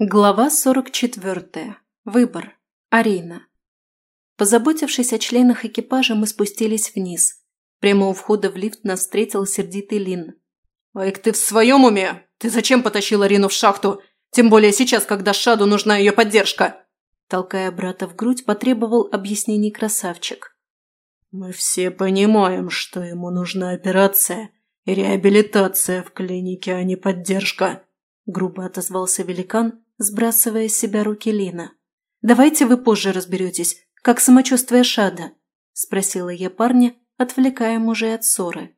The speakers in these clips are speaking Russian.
Глава 44. Выбор. Арина. Позаботившись о членах экипажа, мы спустились вниз. Прямо у входа в лифт нас встретил сердитый Лин. «Айк, ты в своем уме? Ты зачем потащил Арину в шахту? Тем более сейчас, когда Шаду нужна ее поддержка!» Толкая брата в грудь, потребовал объяснений красавчик. «Мы все понимаем, что ему нужна операция и реабилитация в клинике, а не поддержка», грубо отозвался великан, сбрасывая с себя руки Лина. «Давайте вы позже разберетесь, как самочувствие Шада?» – спросила я парня, отвлекая мужа от ссоры.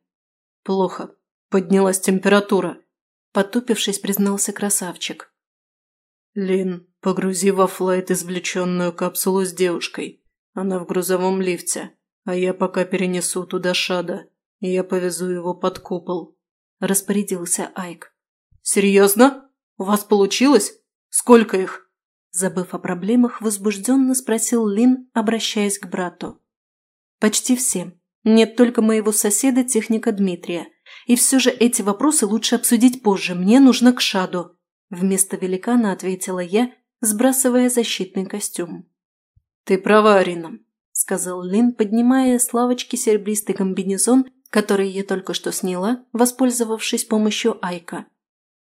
«Плохо. Поднялась температура», – потупившись, признался красавчик. «Лин, погрузи во флайт извлеченную капсулу с девушкой. Она в грузовом лифте, а я пока перенесу туда Шада, и я повезу его под купол», – распорядился Айк. «Серьезно? У вас получилось? Сколько их?» Забыв о проблемах, возбужденно спросил Лин, обращаясь к брату. «Почти все. Нет только моего соседа, техника Дмитрия. И все же эти вопросы лучше обсудить позже. Мне нужно к Шаду». Вместо великана ответила я, сбрасывая защитный костюм. «Ты права, Арина», – сказал Лин, поднимая с лавочки серебристый комбинезон, который я только что сняла, воспользовавшись помощью Айка.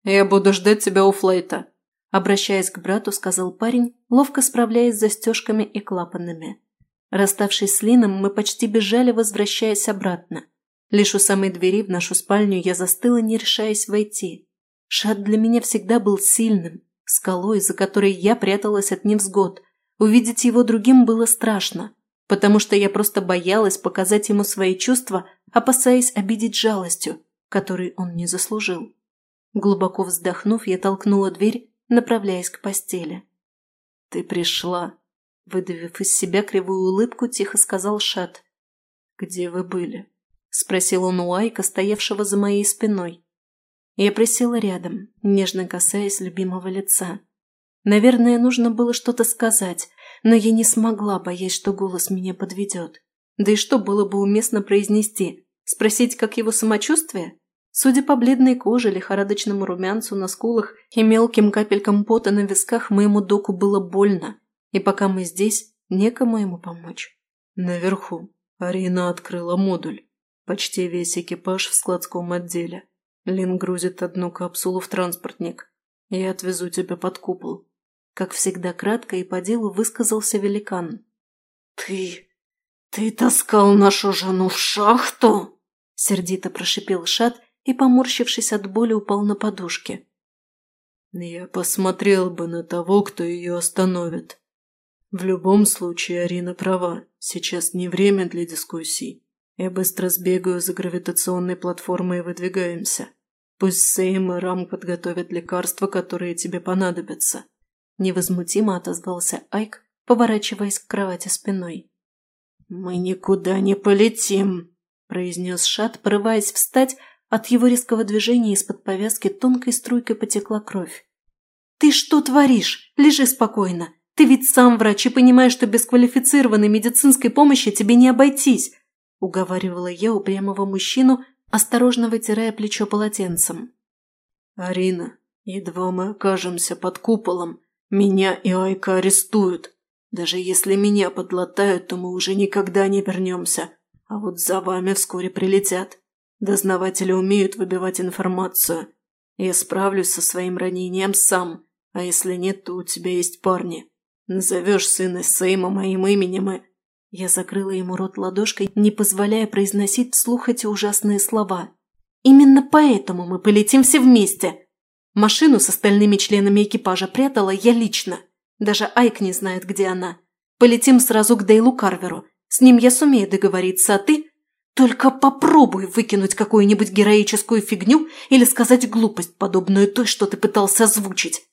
«Я буду ждать тебя у флейта», Обращаясь к брату, сказал парень, ловко справляясь с застежками и клапанами. Расставшись с Лином, мы почти бежали, возвращаясь обратно. Лишь у самой двери в нашу спальню я застыла, не решаясь войти. Шат для меня всегда был сильным, скалой, за которой я пряталась от невзгод. Увидеть его другим было страшно, потому что я просто боялась показать ему свои чувства, опасаясь обидеть жалостью, которой он не заслужил. Глубоко вздохнув, я толкнула дверь направляясь к постели. «Ты пришла», – выдавив из себя кривую улыбку, тихо сказал Шат. «Где вы были?» – спросил он у Айка, стоявшего за моей спиной. Я присела рядом, нежно касаясь любимого лица. Наверное, нужно было что-то сказать, но я не смогла, боясь, что голос меня подведет. Да и что было бы уместно произнести? Спросить, как его самочувствие? Судя по бледной коже, лихорадочному румянцу на скулах и мелким капелькам пота на висках, моему доку было больно, и пока мы здесь, некому ему помочь. Наверху Арина открыла модуль. Почти весь экипаж в складском отделе. Лин грузит одну капсулу в транспортник. Я отвезу тебя под купол. Как всегда кратко и по делу высказался великан. «Ты... ты таскал нашу жену в шахту?» Сердито прошипел Шат и, поморщившись от боли, упал на подушке. «Я посмотрел бы на того, кто ее остановит. В любом случае, Арина права. Сейчас не время для дискуссий. Я быстро сбегаю за гравитационной платформой и выдвигаемся. Пусть Сейм и Рам подготовят лекарства, которые тебе понадобятся». Невозмутимо отозвался Айк, поворачиваясь к кровати спиной. «Мы никуда не полетим», – произнес Шат, порываясь встать, от его резкого движения из-под повязки тонкой струйкой потекла кровь. «Ты что творишь? Лежи спокойно. Ты ведь сам врач и понимаешь, что без квалифицированной медицинской помощи тебе не обойтись», уговаривала я упрямого мужчину, осторожно вытирая плечо полотенцем. «Арина, едва мы окажемся под куполом, меня и Айка арестуют. Даже если меня подлатают, то мы уже никогда не вернемся, а вот за вами вскоре прилетят. Дознаватели умеют выбивать информацию. Я справлюсь со своим ранением сам, а если нет, то у тебя есть парни. Назовешь сына Сейма моим именем и...» Я закрыла ему рот ладошкой, не позволяя произносить вслух эти ужасные слова. «Именно поэтому мы полетим все вместе. Машину с остальными членами экипажа прятала я лично. Даже Айк не знает, где она. Полетим сразу к Дейлу Карверу. С ним я сумею договориться, а ты только попробуй выкинуть какую-нибудь героическую фигню или сказать глупость, подобную той, что ты пытался озвучить.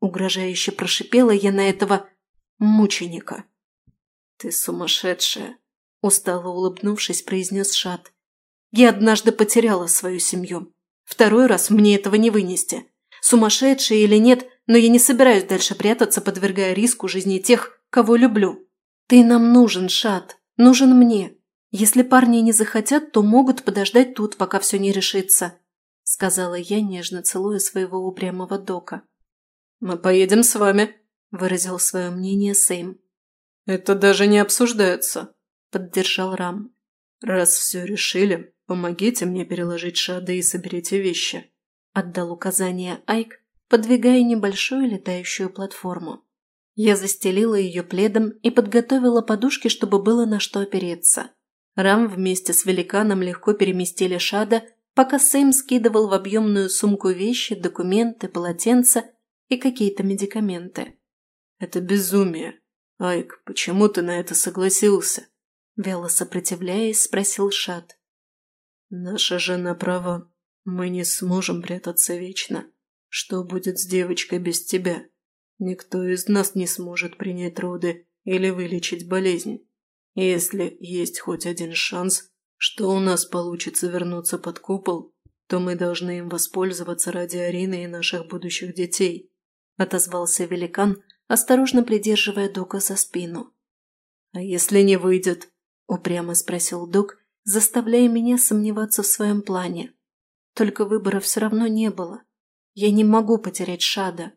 Угрожающе прошипела я на этого мученика. «Ты сумасшедшая!» – устало улыбнувшись, произнес Шат. «Я однажды потеряла свою семью. Второй раз мне этого не вынести. Сумасшедшая или нет, но я не собираюсь дальше прятаться, подвергая риску жизни тех, кого люблю. Ты нам нужен, Шат, нужен мне. «Если парни не захотят, то могут подождать тут, пока все не решится», – сказала я, нежно целуя своего упрямого дока. Мы поедем с вами», – выразил свое мнение Сейм. «Это даже не обсуждается», – поддержал Рам. «Раз все решили, помогите мне переложить шады и соберите вещи», – отдал указание Айк, подвигая небольшую летающую платформу. Я застелила ее пледом и подготовила подушки, чтобы было на что опереться. Рам вместе с великаном легко переместили Шада, пока Сэм скидывал в объемную сумку вещи, документы, полотенца и какие-то медикаменты. «Это безумие. Айк, почему ты на это согласился?» Вяло сопротивляясь, спросил Шад. «Наша жена права. Мы не сможем прятаться вечно. Что будет с девочкой без тебя? Никто из нас не сможет принять роды или вылечить болезнь. Если есть хоть один шанс, что у нас получится вернуться под купол, то мы должны им воспользоваться ради Арины и наших будущих детей», – отозвался великан, осторожно придерживая Дока за спину. «А если не выйдет?» – упрямо спросил Док, заставляя меня сомневаться в своем плане. Только выбора все равно не было. Я не могу потерять Шада.